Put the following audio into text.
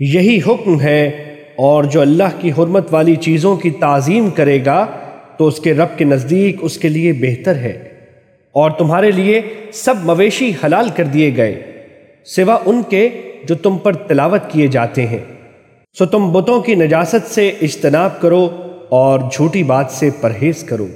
یہی حکم ہے اور جو اللہ کی حرمت والی چیزوں کی تعظیم کرے گا تو اس کے رب کے نزدیک اس کے لیے بہتر ہے۔ اور تمہارے لیے سب مویشی حلال کر دیے گئے، سوا ان کے جو تم پر تلاوت کیے جاتے ہیں۔ سو تم بتوں کی نجاست سے اجتناب کرو اور جھوٹی بات سے پرہیز کرو۔